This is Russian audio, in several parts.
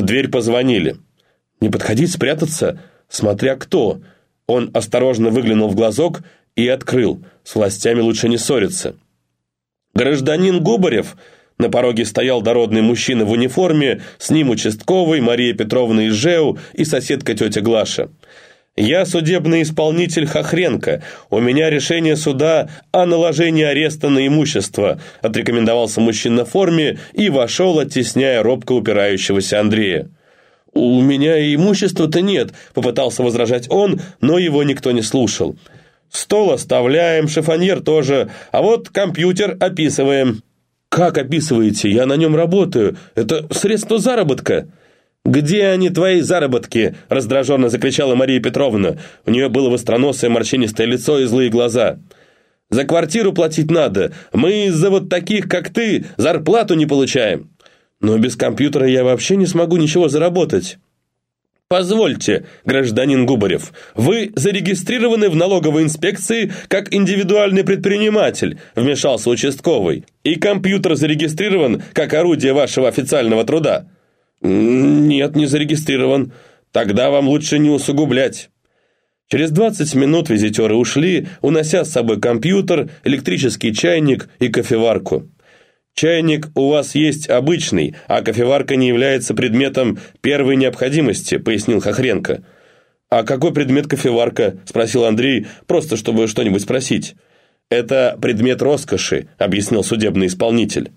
В дверь позвонили. «Не подходить, спрятаться? Смотря кто». Он осторожно выглянул в глазок и открыл. С властями лучше не ссориться. «Гражданин Губарев!» На пороге стоял дородный мужчина в униформе, с ним участковый, Мария Петровна Ижеу и соседка тетя Глаша. «Я судебный исполнитель Хохренко. У меня решение суда о наложении ареста на имущество», отрекомендовался мужчина в форме и вошел, оттесняя робко упирающегося Андрея. «У меня имущества-то нет», — попытался возражать он, но его никто не слушал. «Стол оставляем, шифоньер тоже, а вот компьютер описываем». «Как описываете? Я на нем работаю. Это средство заработка». «Где они, твои заработки?» – раздраженно закричала Мария Петровна. У нее было востроносое морщинистое лицо и злые глаза. «За квартиру платить надо. Мы из-за вот таких, как ты, зарплату не получаем. Но без компьютера я вообще не смогу ничего заработать». «Позвольте, гражданин Губарев, вы зарегистрированы в налоговой инспекции как индивидуальный предприниматель», вмешался участковый. «И компьютер зарегистрирован как орудие вашего официального труда». «Нет, не зарегистрирован. Тогда вам лучше не усугублять». Через 20 минут визитеры ушли, унося с собой компьютер, электрический чайник и кофеварку. «Чайник у вас есть обычный, а кофеварка не является предметом первой необходимости», пояснил Хохренко. «А какой предмет кофеварка?» – спросил Андрей, просто чтобы что-нибудь спросить. «Это предмет роскоши», – объяснил судебный исполнитель.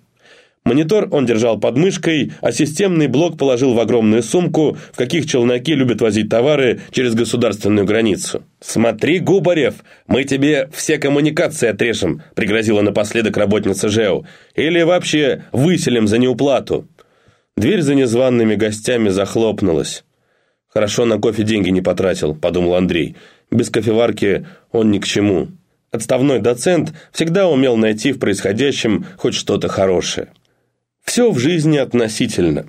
Монитор он держал под мышкой, а системный блок положил в огромную сумку, в каких челноки любят возить товары через государственную границу. «Смотри, Губарев, мы тебе все коммуникации отрежем», пригрозила напоследок работница ЖЭУ. «Или вообще выселим за неуплату». Дверь за незваными гостями захлопнулась. «Хорошо на кофе деньги не потратил», — подумал Андрей. «Без кофеварки он ни к чему». Отставной доцент всегда умел найти в происходящем хоть что-то хорошее. Все в жизни относительно.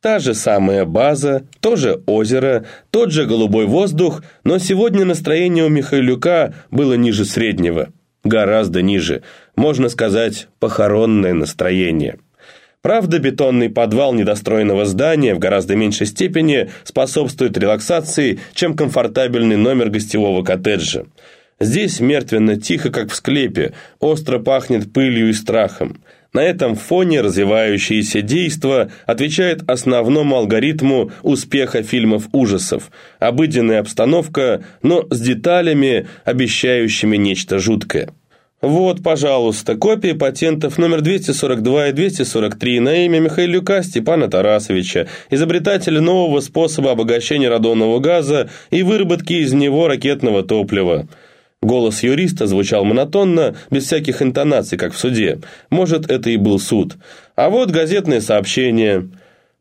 Та же самая база, то же озеро, тот же голубой воздух, но сегодня настроение у Михайлюка было ниже среднего. Гораздо ниже. Можно сказать, похоронное настроение. Правда, бетонный подвал недостроенного здания в гораздо меньшей степени способствует релаксации, чем комфортабельный номер гостевого коттеджа. Здесь мертвенно тихо, как в склепе, остро пахнет пылью и страхом. На этом фоне развивающееся действо отвечает основному алгоритму успеха фильмов ужасов. Обыденная обстановка, но с деталями, обещающими нечто жуткое. Вот, пожалуйста, копии патентов номер 242 и 243 на имя Михаилюка Степана Тарасовича, изобретателя нового способа обогащения радонного газа и выработки из него ракетного топлива. Голос юриста звучал монотонно, без всяких интонаций, как в суде. Может, это и был суд. А вот газетное сообщение.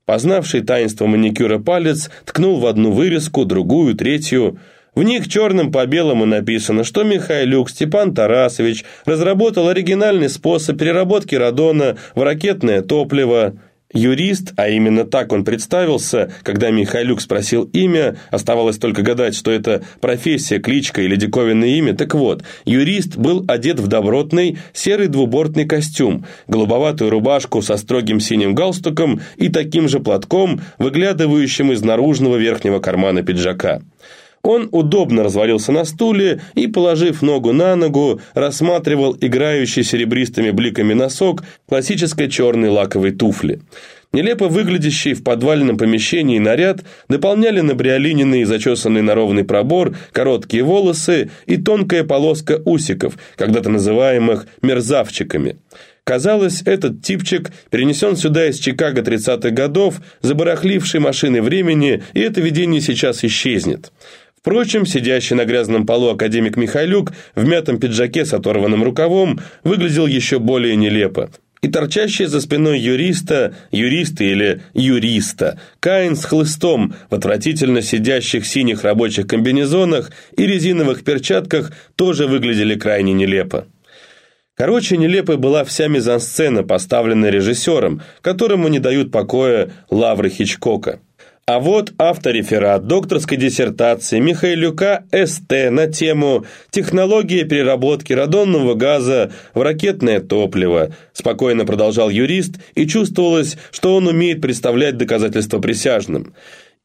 Познавший таинство маникюра палец ткнул в одну вырезку, другую, третью. В них черным по белому написано, что Михайлюк Степан Тарасович разработал оригинальный способ переработки радона в ракетное топливо – Юрист, а именно так он представился, когда Михайлюк спросил имя, оставалось только гадать, что это профессия, кличка или диковинное имя. Так вот, юрист был одет в добротный серый двубортный костюм, голубоватую рубашку со строгим синим галстуком и таким же платком, выглядывающим из наружного верхнего кармана пиджака. Он удобно развалился на стуле и, положив ногу на ногу, рассматривал играющий серебристыми бликами носок классической черной лаковой туфли. Нелепо выглядящий в подвальном помещении наряд дополняли набриолиненный зачесанный на ровный пробор, короткие волосы и тонкая полоска усиков, когда-то называемых «мерзавчиками». Казалось, этот типчик перенесен сюда из Чикаго 30-х годов, забарахливший машины времени, и это видение сейчас исчезнет. Впрочем, сидящий на грязном полу академик Михайлюк в мятом пиджаке с оторванным рукавом выглядел еще более нелепо. И торчащий за спиной юриста, юриста или юриста, Каин с хлыстом в отвратительно сидящих синих рабочих комбинезонах и резиновых перчатках тоже выглядели крайне нелепо. Короче, нелепой была вся мизансцена, поставленная режиссером, которому не дают покоя лавры Хичкока. А вот автореферат докторской диссертации Михаилюка СТ на тему «Технология переработки радонного газа в ракетное топливо», спокойно продолжал юрист, и чувствовалось, что он умеет представлять доказательства присяжным.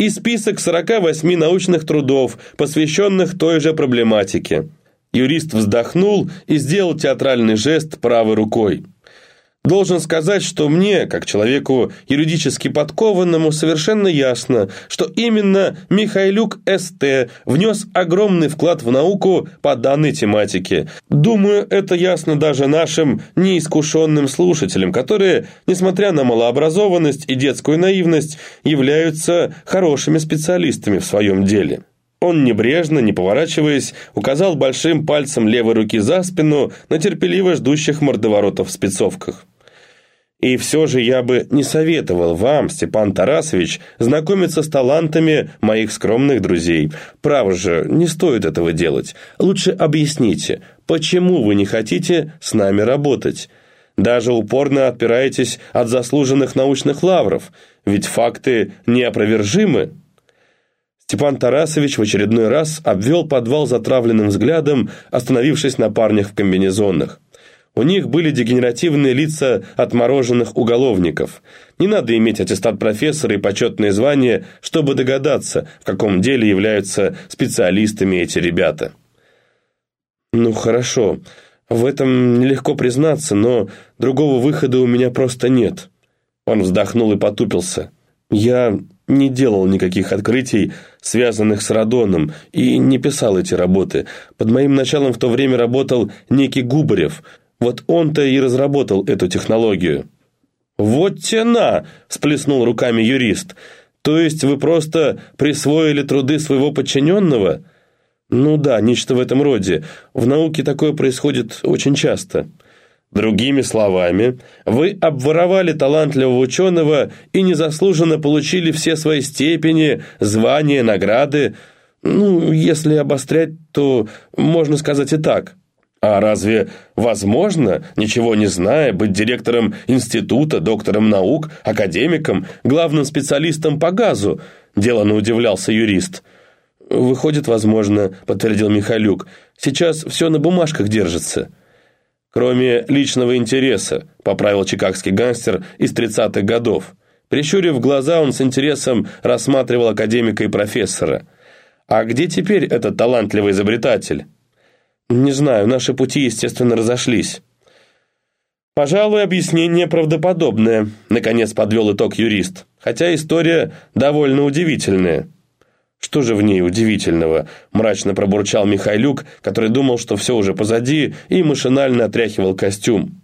И список 48 научных трудов, посвященных той же проблематике. Юрист вздохнул и сделал театральный жест правой рукой. Должен сказать, что мне, как человеку юридически подкованному, совершенно ясно, что именно Михайлюк СТ внес огромный вклад в науку по данной тематике. Думаю, это ясно даже нашим неискушенным слушателям, которые, несмотря на малообразованность и детскую наивность, являются хорошими специалистами в своем деле. Он небрежно, не поворачиваясь, указал большим пальцем левой руки за спину на терпеливо ждущих мордоворотов в спецовках. И все же я бы не советовал вам, Степан Тарасович, знакомиться с талантами моих скромных друзей. Право же, не стоит этого делать. Лучше объясните, почему вы не хотите с нами работать? Даже упорно отпираетесь от заслуженных научных лавров, ведь факты неопровержимы. Степан Тарасович в очередной раз обвел подвал затравленным взглядом, остановившись на парнях в комбинезонах. У них были дегенеративные лица отмороженных уголовников. Не надо иметь аттестат профессора и почетное звание, чтобы догадаться, в каком деле являются специалистами эти ребята. «Ну хорошо, в этом нелегко признаться, но другого выхода у меня просто нет». Он вздохнул и потупился. «Я не делал никаких открытий, связанных с радоном, и не писал эти работы. Под моим началом в то время работал некий Губарев – вот он-то и разработал эту технологию». «Вот тена!» – сплеснул руками юрист. «То есть вы просто присвоили труды своего подчиненного?» «Ну да, нечто в этом роде. В науке такое происходит очень часто». Другими словами, вы обворовали талантливого ученого и незаслуженно получили все свои степени, звания, награды. Ну, если обострять, то можно сказать и так. А разве возможно, ничего не зная, быть директором института, доктором наук, академиком, главным специалистом по газу? Делано удивлялся юрист. «Выходит, возможно», — подтвердил Михалюк. «Сейчас все на бумажках держится». «Кроме личного интереса», — поправил чикагский гангстер из 30-х годов. Прищурив глаза, он с интересом рассматривал академика и профессора. «А где теперь этот талантливый изобретатель?» «Не знаю, наши пути, естественно, разошлись». «Пожалуй, объяснение правдоподобное», — наконец подвел итог юрист. «Хотя история довольно удивительная». «Что же в ней удивительного?» – мрачно пробурчал Михайлюк, который думал, что все уже позади, и машинально отряхивал костюм.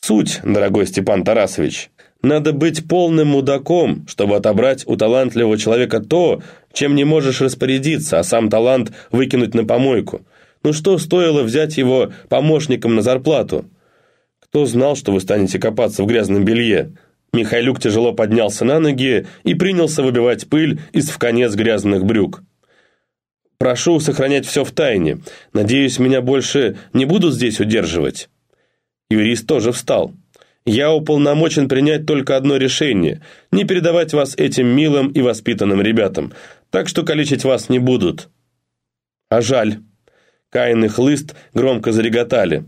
«Суть, дорогой Степан Тарасович, надо быть полным мудаком, чтобы отобрать у талантливого человека то, чем не можешь распорядиться, а сам талант выкинуть на помойку. Ну что стоило взять его помощником на зарплату? Кто знал, что вы станете копаться в грязном белье? Михайлюк тяжело поднялся на ноги и принялся выбивать пыль из вконец грязных брюк. «Прошу сохранять все в тайне. Надеюсь, меня больше не будут здесь удерживать». Юрист тоже встал. «Я уполномочен принять только одно решение – не передавать вас этим милым и воспитанным ребятам, так что калечить вас не будут». «А жаль». Каин и Хлыст громко зареготали.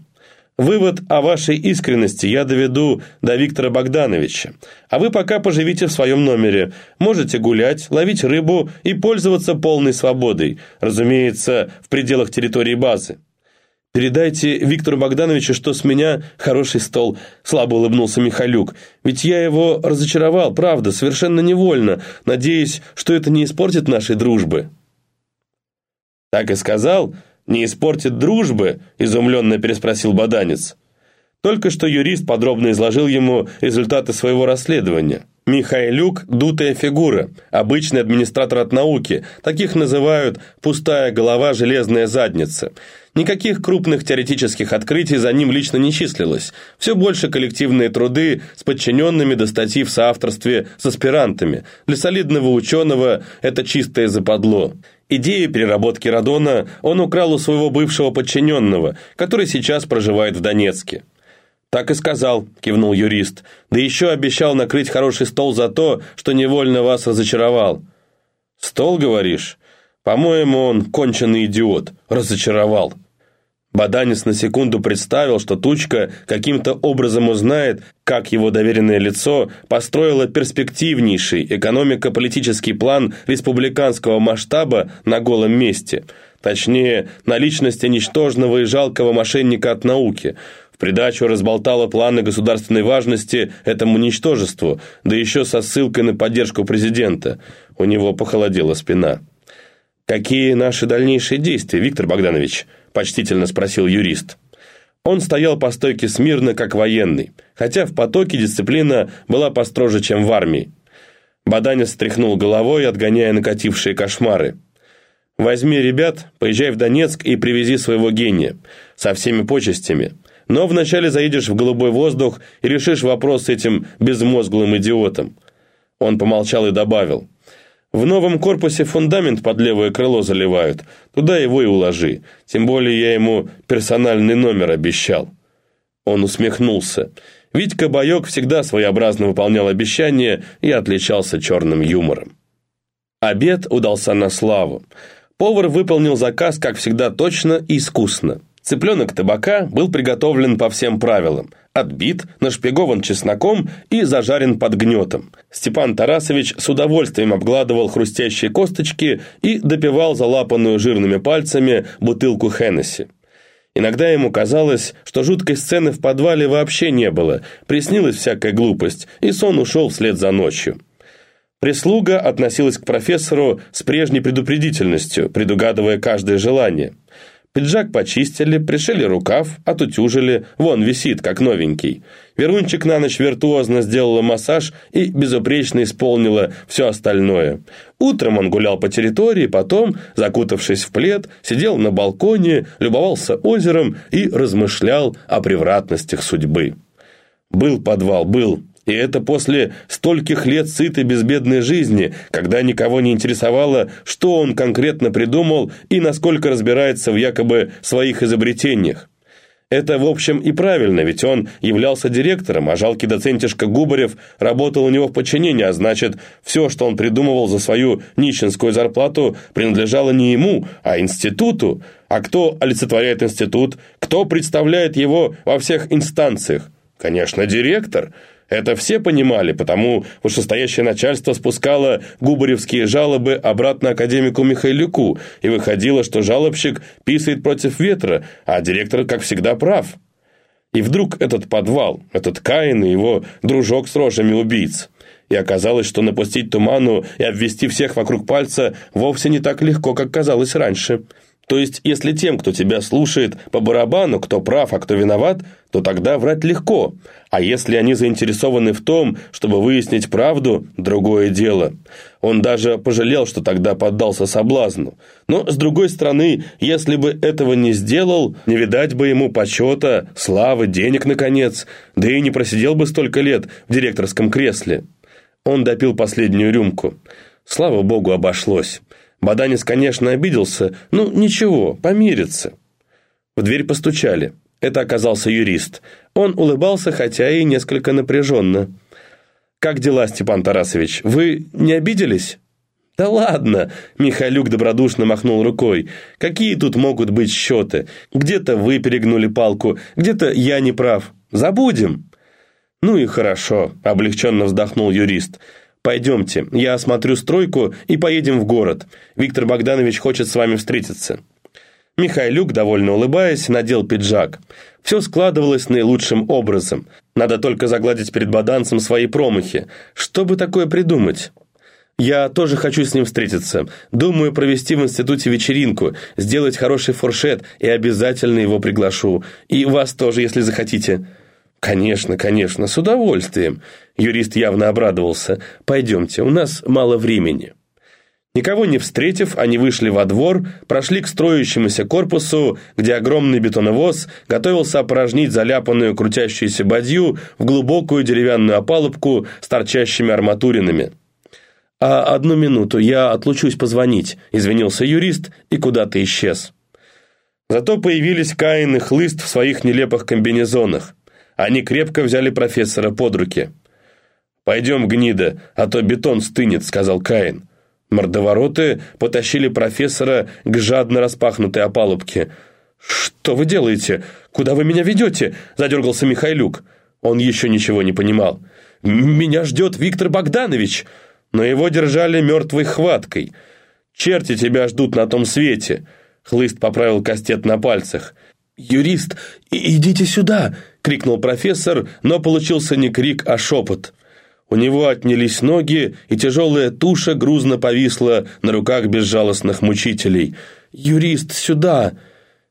Вывод о вашей искренности я доведу до Виктора Богдановича. А вы пока поживите в своем номере. Можете гулять, ловить рыбу и пользоваться полной свободой. Разумеется, в пределах территории базы. «Передайте Виктору Богдановичу, что с меня хороший стол», — слабо улыбнулся Михалюк. «Ведь я его разочаровал, правда, совершенно невольно, надеясь, что это не испортит нашей дружбы». «Так и сказал», не испортит дружбы?» – изумленно переспросил Баданец. Только что юрист подробно изложил ему результаты своего расследования. Михайлюк – дутая фигура, обычный администратор от науки, таких называют «пустая голова, железная задница». Никаких крупных теоретических открытий за ним лично не числилось. Все больше коллективные труды с подчиненными до статьи в соавторстве с аспирантами. Для солидного ученого это чистое западло. Идею переработки радона он украл у своего бывшего подчиненного, который сейчас проживает в Донецке. «Так и сказал», — кивнул юрист. «Да еще обещал накрыть хороший стол за то, что невольно вас разочаровал». «Стол, говоришь? По-моему, он конченый идиот. Разочаровал». Баданец на секунду представил, что Тучка каким-то образом узнает, как его доверенное лицо построило перспективнейший экономико-политический план республиканского масштаба на голом месте. Точнее, на личности ничтожного и жалкого мошенника от науки – придачу разболтала планы государственной важности этому ничтожеству, да еще со ссылкой на поддержку президента. У него похолодела спина. «Какие наши дальнейшие действия, Виктор Богданович?» – почтительно спросил юрист. Он стоял по стойке смирно, как военный, хотя в потоке дисциплина была построже, чем в армии. Баданец стряхнул головой, отгоняя накатившие кошмары. «Возьми ребят, поезжай в Донецк и привези своего гения, со всеми почестями. Но вначале заедешь в голубой воздух и решишь вопрос с этим безмозглым идиотом». Он помолчал и добавил. «В новом корпусе фундамент под левое крыло заливают. Туда его и уложи. Тем более я ему персональный номер обещал». Он усмехнулся. Витька Боек всегда своеобразно выполнял обещания и отличался черным юмором. Обед удался на славу. Повар выполнил заказ, как всегда, точно и искусно. Цыпленок табака был приготовлен по всем правилам, отбит, нашпигован чесноком и зажарен под гнетом. Степан Тарасович с удовольствием обгладывал хрустящие косточки и допивал залапанную жирными пальцами бутылку Хеннесси. Иногда ему казалось, что жуткой сцены в подвале вообще не было, приснилась всякая глупость, и сон ушел вслед за ночью. Прислуга относилась к профессору с прежней предупредительностью, предугадывая каждое желание – Пиджак почистили, пришили рукав, отутюжили, вон висит, как новенький. Верунчик на ночь виртуозно сделала массаж и безупречно исполнила все остальное. Утром он гулял по территории, потом, закутавшись в плед, сидел на балконе, любовался озером и размышлял о превратностях судьбы. Был подвал, был, и это после стольких лет сытой безбедной жизни, когда никого не интересовало, что он конкретно придумал и насколько разбирается в якобы своих изобретениях. Это, в общем, и правильно, ведь он являлся директором, а жалкий доцентишка Губарев работал у него в подчинении, а значит, все, что он придумывал за свою нищенскую зарплату, принадлежало не ему, а институту. А кто олицетворяет институт? Кто представляет его во всех инстанциях? Конечно, директор – это все понимали, потому вышестоящее начальство спускало губаревские жалобы обратно академику Михайлюку, и выходило, что жалобщик писает против ветра, а директор, как всегда, прав. И вдруг этот подвал, этот Каин и его дружок с рожами убийц. И оказалось, что напустить туману и обвести всех вокруг пальца вовсе не так легко, как казалось раньше – то есть, если тем, кто тебя слушает, по барабану, кто прав, а кто виноват, то тогда врать легко. А если они заинтересованы в том, чтобы выяснить правду, другое дело. Он даже пожалел, что тогда поддался соблазну. Но, с другой стороны, если бы этого не сделал, не видать бы ему почета, славы, денег, наконец, да и не просидел бы столько лет в директорском кресле. Он допил последнюю рюмку. Слава богу, обошлось. Баданец, конечно, обиделся, ну ничего, помирится. В дверь постучали. Это оказался юрист. Он улыбался, хотя и несколько напряженно. «Как дела, Степан Тарасович? Вы не обиделись?» «Да ладно!» – Михайлюк добродушно махнул рукой. «Какие тут могут быть счеты? Где-то вы перегнули палку, где-то я не прав. Забудем!» «Ну и хорошо», – облегченно вздохнул юрист. «Пойдемте, я осмотрю стройку и поедем в город. Виктор Богданович хочет с вами встретиться». Михайлюк, довольно улыбаясь, надел пиджак. Все складывалось наилучшим образом. Надо только загладить перед баданцем свои промахи. Что бы такое придумать? Я тоже хочу с ним встретиться. Думаю провести в институте вечеринку, сделать хороший фуршет и обязательно его приглашу. И вас тоже, если захотите. «Конечно, конечно, с удовольствием!» Юрист явно обрадовался. «Пойдемте, у нас мало времени». Никого не встретив, они вышли во двор, прошли к строящемуся корпусу, где огромный бетоновоз готовился опорожнить заляпанную крутящуюся бадью в глубокую деревянную опалубку с торчащими арматуринами. «А одну минуту, я отлучусь позвонить», — извинился юрист и куда-то исчез. Зато появились Каин и Хлыст в своих нелепых комбинезонах. Они крепко взяли профессора под руки. «Пойдем, гнида, а то бетон стынет», — сказал Каин. Мордовороты потащили профессора к жадно распахнутой опалубке. «Что вы делаете? Куда вы меня ведете?» – задергался Михайлюк. Он еще ничего не понимал. «Меня ждет Виктор Богданович!» Но его держали мертвой хваткой. «Черти тебя ждут на том свете!» Хлыст поправил кастет на пальцах. «Юрист, идите сюда!» — крикнул профессор, но получился не крик, а шепот. У него отнялись ноги, и тяжелая туша грузно повисла на руках безжалостных мучителей. «Юрист, сюда!»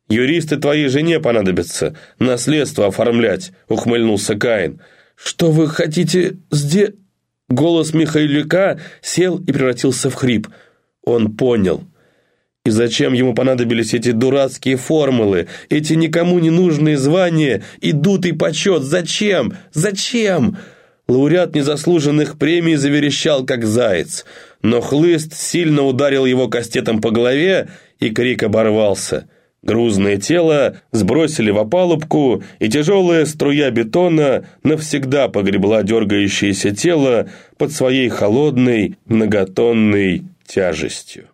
«Юристы твоей жене понадобятся, наследство оформлять», — ухмыльнулся Каин. «Что вы хотите сде...» Голос Михайлюка сел и превратился в хрип. Он понял. И зачем ему понадобились эти дурацкие формулы, эти никому не нужные звания и дутый почет? Зачем? Зачем? Лауреат незаслуженных премий заверещал, как заяц. Но хлыст сильно ударил его кастетом по голове, и крик оборвался. Грузное тело сбросили в опалубку, и тяжелая струя бетона навсегда погребла дергающееся тело под своей холодной многотонной тяжестью.